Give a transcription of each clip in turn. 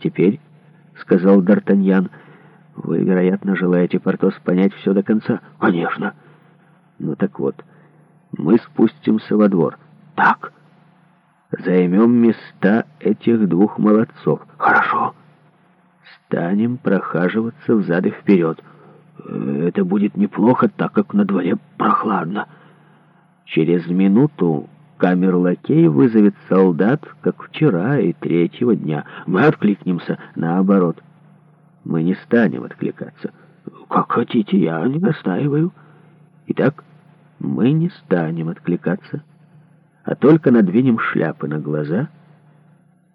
теперь?» — сказал Д'Артаньян. «Вы, вероятно, желаете, Портос, понять все до конца?» «Конечно!» «Ну так вот, мы спустимся во двор». «Так!» «Займем места этих двух молодцов». «Хорошо!» «Станем прохаживаться взад и вперед». Э, «Это будет неплохо, так как на дворе прохладно». «Через минуту камер лакей вызовет солдат, как вчера и третьего дня. Мы откликнемся наоборот. Мы не станем откликаться. Как хотите, я не настаиваю. Итак, мы не станем откликаться, а только надвинем шляпы на глаза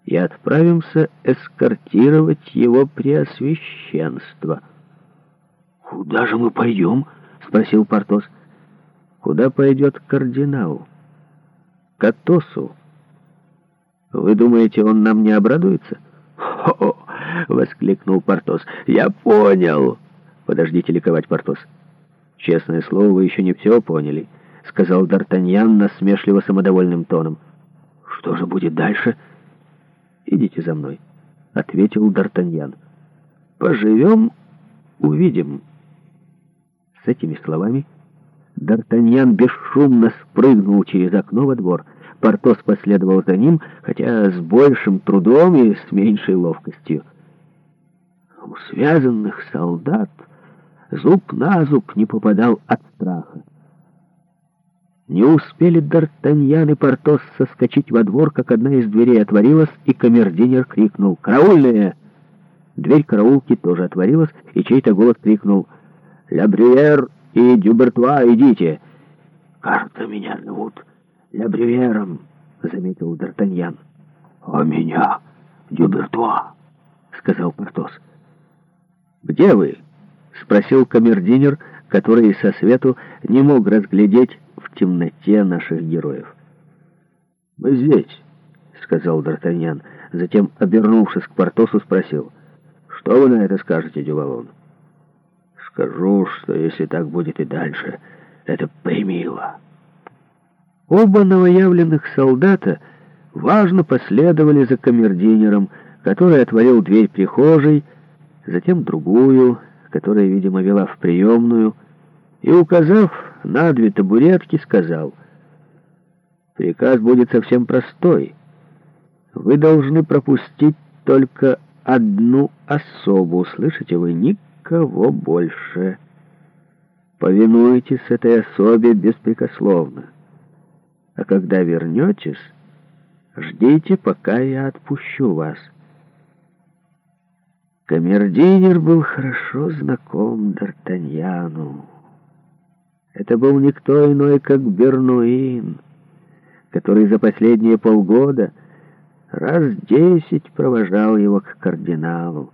и отправимся эскортировать его преосвященство. «Куда же мы пойдем?» — спросил Портос. «Куда пойдет кардинал?» Катосу. «Вы думаете, он нам не обрадуется?» «Хо-хо!» — воскликнул Портос. «Я понял!» «Подождите ликовать, Портос!» «Честное слово, вы еще не все поняли», — сказал Д'Артаньян насмешливо самодовольным тоном. «Что же будет дальше?» «Идите за мной», — ответил Д'Артаньян. «Поживем, увидим». С этими словами... Д'Артаньян бесшумно спрыгнул через окно во двор. Портос последовал за ним, хотя с большим трудом и с меньшей ловкостью. У связанных солдат зуб на зуб не попадал от страха. Не успели Д'Артаньян и Портос соскочить во двор, как одна из дверей отворилась, и камердинер крикнул «Караульная!». Дверь караулки тоже отворилась, и чей-то голос крикнул «Лябриер и Дюбертуа, идите!» «Карта меня зовут Лябривьером», — заметил Д'Артаньян. «А меня Дюбертуа», — сказал Портос. «Где вы?» — спросил камердинер, который со свету не мог разглядеть в темноте наших героев. «Мы здесь», — сказал Д'Артаньян, затем, обернувшись к Портосу, спросил. «Что вы на это скажете, Дювалон?» скажу, что если так будет и дальше, это примило». Оба новоявленных солдата важно последовали за камердинером, который отворил дверь прихожей, затем другую, которая, видимо, вела в приемную, и, указав на две табуретки, сказал, «Приказ будет совсем простой. Вы должны пропустить только одну особу, слышите вы, ник? никого больше. Повинуйтесь этой особе беспрекословно. А когда вернетесь, ждите, пока я отпущу вас. Камердинер был хорошо знаком Д'Артаньяну. Это был никто иной, как Бернуин, который за последние полгода раз десять провожал его к кардиналу.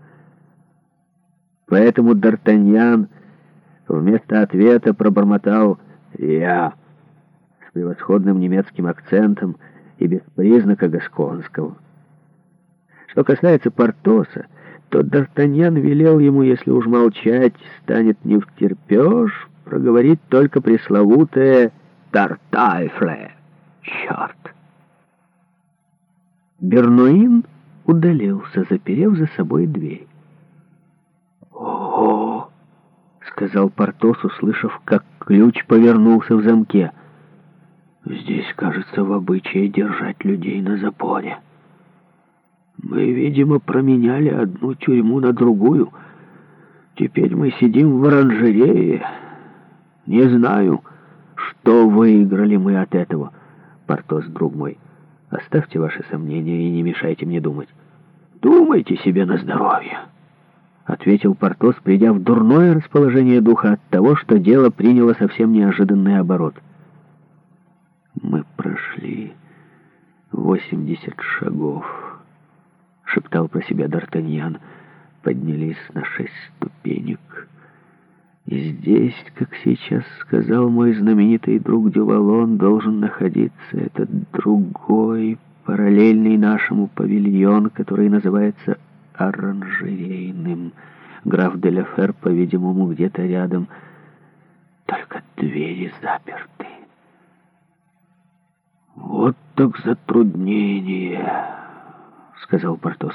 Поэтому Д'Артаньян вместо ответа пробормотал «Я» с превосходным немецким акцентом и без признака гасконского. Что касается Портоса, то Д'Артаньян велел ему, если уж молчать, станет не втерпеж, проговорить только пресловутое «Тартайфле». Черт! Бернуин удалился, заперев за собой дверь. «Ого!» — сказал Портос, услышав, как ключ повернулся в замке. «Здесь, кажется, в обычае держать людей на запоре. Мы, видимо, променяли одну тюрьму на другую. Теперь мы сидим в оранжерее. Не знаю, что выиграли мы от этого, Портос, друг мой. Оставьте ваши сомнения и не мешайте мне думать. Думайте себе на здоровье». — ответил Портос, придя в дурное расположение духа от того, что дело приняло совсем неожиданный оборот. «Мы прошли восемьдесят шагов», — шептал про себя Д'Артаньян. «Поднялись на шесть ступенек. И здесь, как сейчас сказал мой знаменитый друг Дювалон, должен находиться этот другой, параллельный нашему павильон, который называется оранжерейным. Граф Деляфер, по-видимому, где-то рядом. Только двери заперты. «Вот так затруднение!» — сказал Портос.